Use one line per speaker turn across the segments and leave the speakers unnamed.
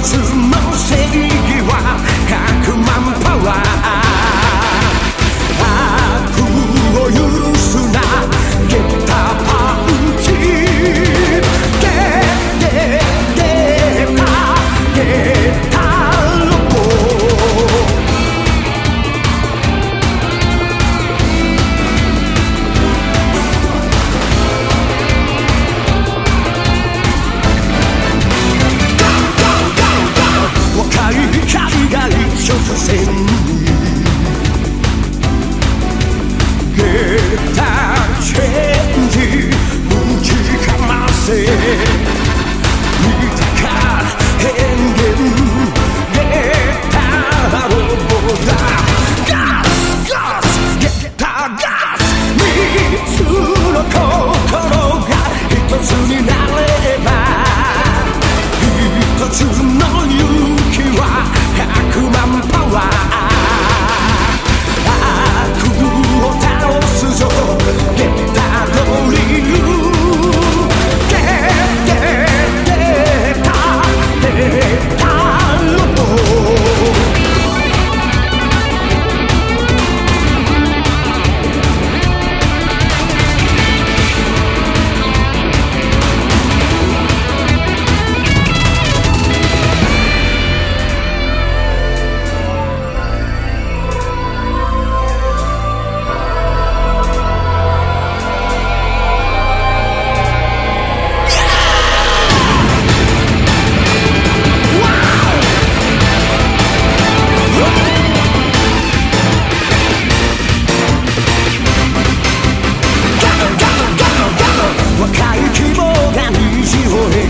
つの正義は100万パワー。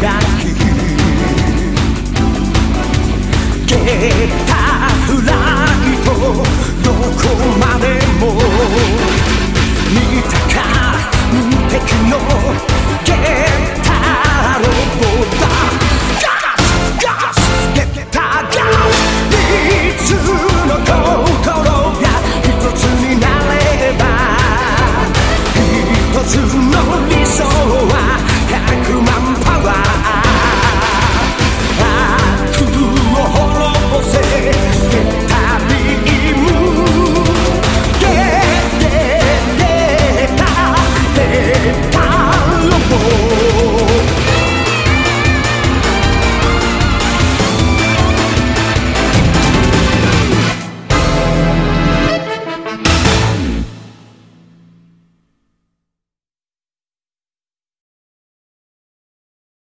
なきゲタフライどこまでも見たか無敵のゲタロボガスガスゲタガスいつの心が一つになれば一つに